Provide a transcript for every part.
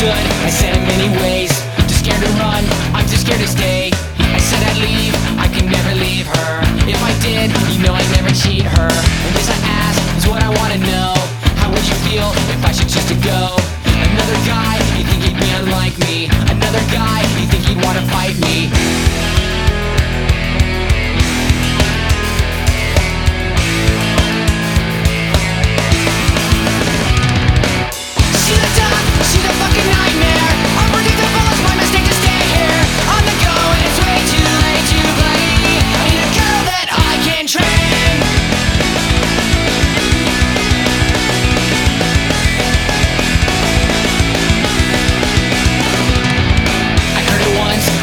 understood I said it many ways. Too scared to run, I'm too scared to stay. I said I'd leave, I can never leave her. If I did, you know I'd never cheat her. And this I ask is what I wanna know. How would you feel if I should choose to go? Another guy, you think he'd be unlike me.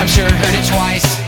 I'm sure heard it twice.